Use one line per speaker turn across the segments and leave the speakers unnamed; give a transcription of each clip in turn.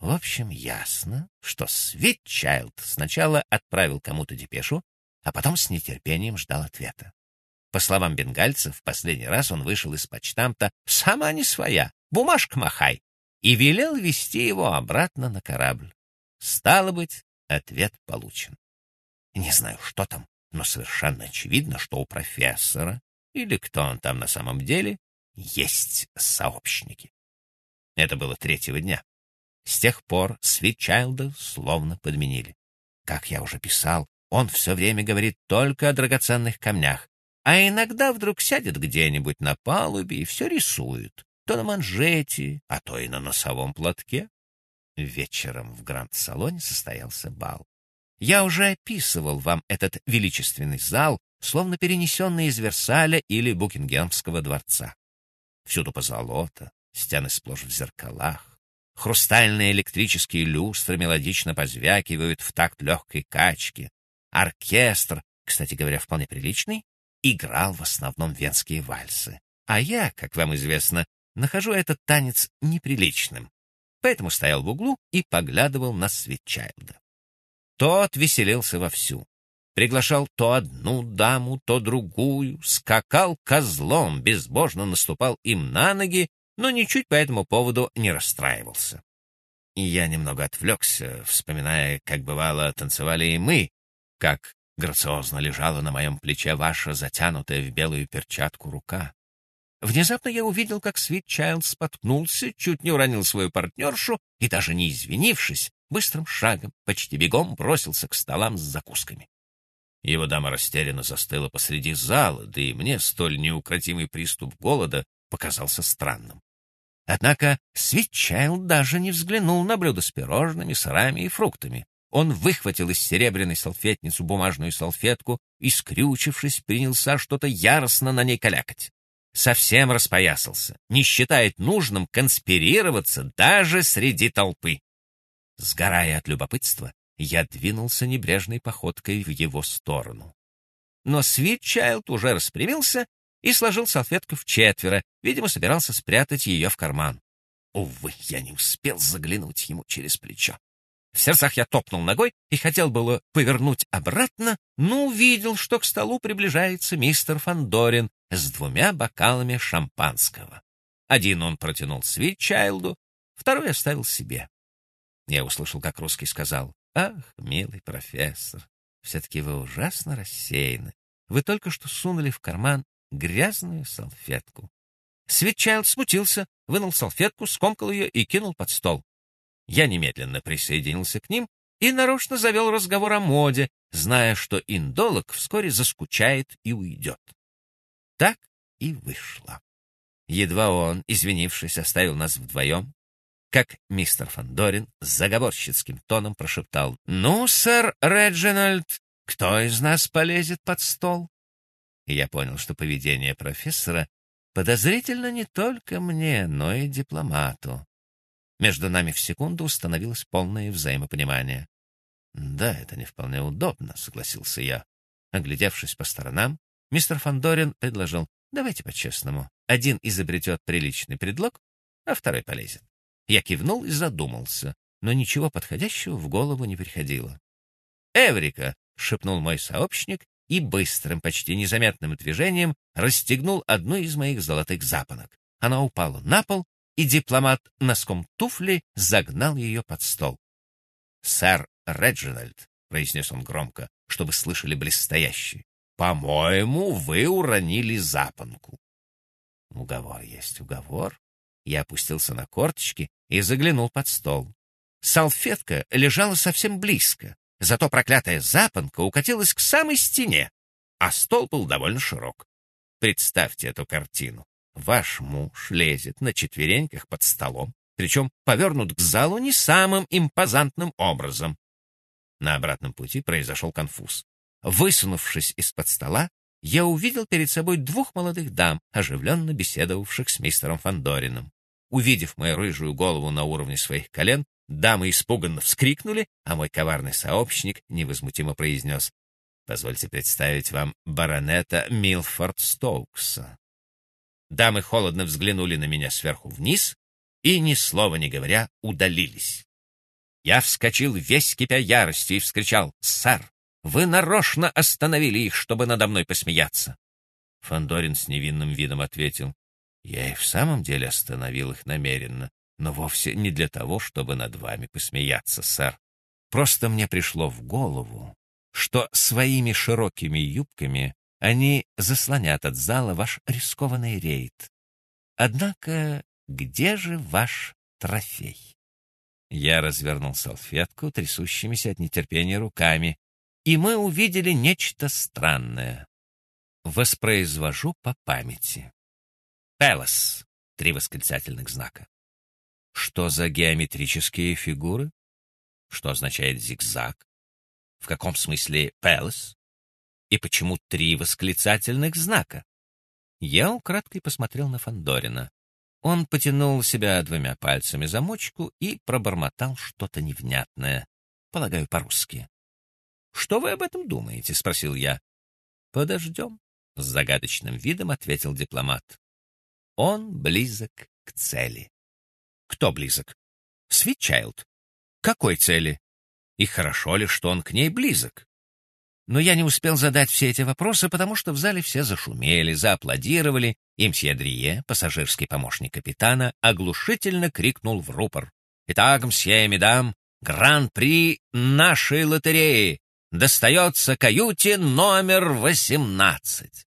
В общем, ясно, что Свитчайлд сначала отправил кому-то депешу, а потом с нетерпением ждал ответа. По словам бенгальцев, в последний раз он вышел из почтамта «сама не своя, бумажка махай», и велел вести его обратно на корабль. Стало быть, ответ получен. Не знаю, что там, но совершенно очевидно, что у профессора, или кто он там на самом деле, есть сообщники. Это было третьего дня. С тех пор Свитчайлда словно подменили. Как я уже писал, он все время говорит только о драгоценных камнях, а иногда вдруг сядет где-нибудь на палубе и все рисует, то на манжете, а то и на носовом платке. Вечером в гранд-салоне состоялся бал. Я уже описывал вам этот величественный зал, словно перенесенный из Версаля или Букингемского дворца. Всюду позолота, стены сплошь в зеркалах. Хрустальные электрические люстры мелодично позвякивают в такт легкой качки. Оркестр, кстати говоря, вполне приличный, играл в основном венские вальсы. А я, как вам известно, нахожу этот танец неприличным. Поэтому стоял в углу и поглядывал на Свитчайлда. Тот веселился вовсю. Приглашал то одну даму, то другую, скакал козлом, безбожно наступал им на ноги, но ничуть по этому поводу не расстраивался. И я немного отвлекся, вспоминая, как бывало танцевали и мы, как грациозно лежала на моем плече ваша затянутая в белую перчатку рука. Внезапно я увидел, как Свит Чайлд споткнулся, чуть не уронил свою партнершу и, даже не извинившись, быстрым шагом, почти бегом бросился к столам с закусками. Его дама растерянно застыла посреди зала, да и мне столь неукротимый приступ голода показался странным. Однако Свитчайлд даже не взглянул на блюдо с пирожными, сырами и фруктами. Он выхватил из серебряной салфетницы бумажную салфетку и, скрючившись, принялся что-то яростно на ней калякать совсем распоясался, не считает нужным конспирироваться даже среди толпы. Сгорая от любопытства, я двинулся небрежной походкой в его сторону. Но Свитчайлд уже распрямился и сложил салфетку в четверо, видимо, собирался спрятать ее в карман. Увы, я не успел заглянуть ему через плечо. В сердцах я топнул ногой и хотел было повернуть обратно, но увидел, что к столу приближается мистер Фандорин с двумя бокалами шампанского. Один он протянул Свитчайлду, второй оставил себе. Я услышал, как русский сказал, «Ах, милый профессор, все-таки вы ужасно рассеяны. Вы только что сунули в карман грязную салфетку». Свитчайлд смутился, вынул салфетку, скомкал ее и кинул под стол. Я немедленно присоединился к ним и нарочно завел разговор о моде, зная, что индолог вскоре заскучает и уйдет. Так и вышло. Едва он, извинившись, оставил нас вдвоем, как мистер Фандорин с заговорщицким тоном прошептал «Ну, сэр Реджинальд, кто из нас полезет под стол?» И я понял, что поведение профессора подозрительно не только мне, но и дипломату. Между нами в секунду установилось полное взаимопонимание. «Да, это не вполне удобно», — согласился я. Оглядевшись по сторонам, мистер Фандорин предложил, «Давайте по-честному. Один изобретет приличный предлог, а второй полезет». Я кивнул и задумался, но ничего подходящего в голову не приходило. «Эврика!» — шепнул мой сообщник и быстрым, почти незаметным движением расстегнул одну из моих золотых запонок. Она упала на пол, и дипломат носком туфли загнал ее под стол. «Сэр Реджинальд», — произнес он громко, чтобы слышали блестящие, — «по-моему, вы уронили запонку». Уговор есть уговор. Я опустился на корточки и заглянул под стол. Салфетка лежала совсем близко, зато проклятая запонка укатилась к самой стене, а стол был довольно широк. Представьте эту картину. Ваш муж лезет на четвереньках под столом, причем повернут к залу не самым импозантным образом. На обратном пути произошел конфуз. Высунувшись из-под стола, я увидел перед собой двух молодых дам, оживленно беседовавших с мистером Фандорином. Увидев мою рыжую голову на уровне своих колен, дамы испуганно вскрикнули, а мой коварный сообщник невозмутимо произнес «Позвольте представить вам баронета Милфорд Стоукса». Дамы холодно взглянули на меня сверху вниз и, ни слова не говоря, удалились. Я вскочил весь кипя яростью и вскричал «Сэр, вы нарочно остановили их, чтобы надо мной посмеяться!» Фандорин с невинным видом ответил «Я и в самом деле остановил их намеренно, но вовсе не для того, чтобы над вами посмеяться, сэр. Просто мне пришло в голову, что своими широкими юбками они заслонят от зала ваш рискованный рейд. Однако где же ваш трофей?» Я развернул салфетку трясущимися от нетерпения руками, и мы увидели нечто странное. Воспроизвожу по памяти. «Пелос» — три восклицательных знака. Что за геометрические фигуры? Что означает зигзаг? В каком смысле «пелос»? И почему три восклицательных знака? Я украдкой посмотрел на Фандорина. Он потянул себя двумя пальцами за мочку и пробормотал что-то невнятное, полагаю, по-русски. «Что вы об этом думаете?» — спросил я. «Подождем», — с загадочным видом ответил дипломат. «Он близок к цели». «Кто близок?» «Свитчайлд». «Какой цели?» «И хорошо ли, что он к ней близок?» Но я не успел задать все эти вопросы, потому что в зале все зашумели, зааплодировали, и мсье Дрие, пассажирский помощник капитана, оглушительно крикнул в рупор. «Итак, мсье и медам, гран-при нашей лотереи достается каюте номер восемнадцать».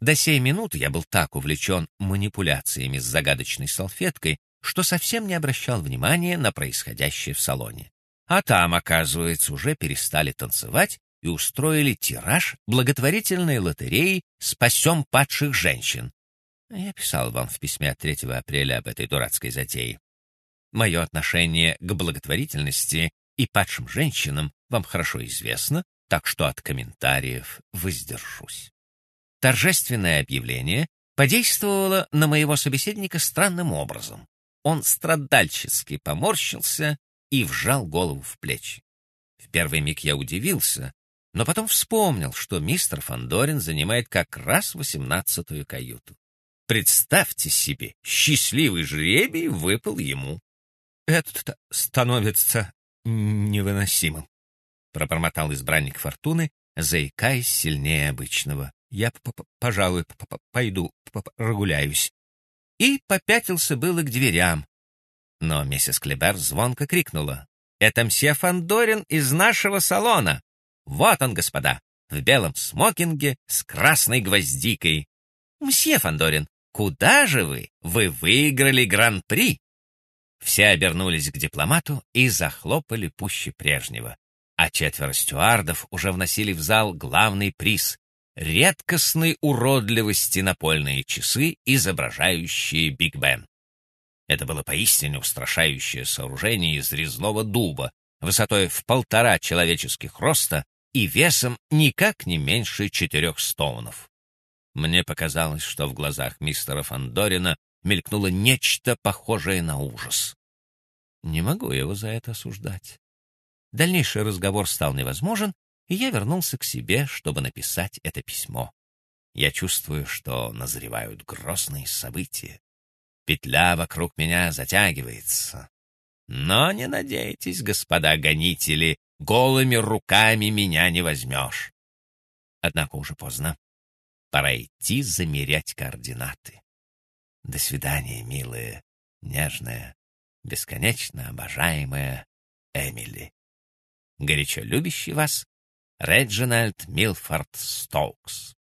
До сей минуты я был так увлечен манипуляциями с загадочной салфеткой, что совсем не обращал внимания на происходящее в салоне. А там, оказывается, уже перестали танцевать и устроили тираж благотворительной лотереи «Спасем падших женщин». Я писал вам в письме от 3 апреля об этой дурацкой затее. Мое отношение к благотворительности и падшим женщинам вам хорошо известно, так что от комментариев воздержусь. Торжественное объявление подействовало на моего собеседника странным образом. Он страдальчески поморщился и вжал голову в плечи. В первый миг я удивился, но потом вспомнил, что мистер Фандорин занимает как раз восемнадцатую каюту. Представьте себе, счастливый жребий выпал ему. Это становится невыносимым, пробормотал избранник фортуны, заикаясь сильнее обычного. Я, пожалуй, пойду прогуляюсь. И попятился было к дверям. Но миссис Клебер звонко крикнула: "Это мсье Фандорин из нашего салона!" Вот он, господа, в белом смокинге с красной гвоздикой. Мсье Фандорин, куда же вы? Вы выиграли гран-при. Все обернулись к дипломату и захлопали пуще прежнего. А четверо стюардов уже вносили в зал главный приз — редкостной уродливости напольные часы, изображающие Биг Бен. Это было поистине устрашающее сооружение из резного дуба, высотой в полтора человеческих роста и весом никак не меньше четырех стоунов. Мне показалось, что в глазах мистера Фандорина мелькнуло нечто похожее на ужас. Не могу его за это осуждать. Дальнейший разговор стал невозможен, и я вернулся к себе, чтобы написать это письмо. Я чувствую, что назревают грозные события. Петля вокруг меня затягивается. Но не надейтесь, господа гонители, голыми руками меня не возьмешь. Однако уже поздно. Пора идти замерять координаты. До свидания, милая, нежная, бесконечно обожаемая Эмили. Горячо любящий вас Реджинальд Милфорд Стоукс.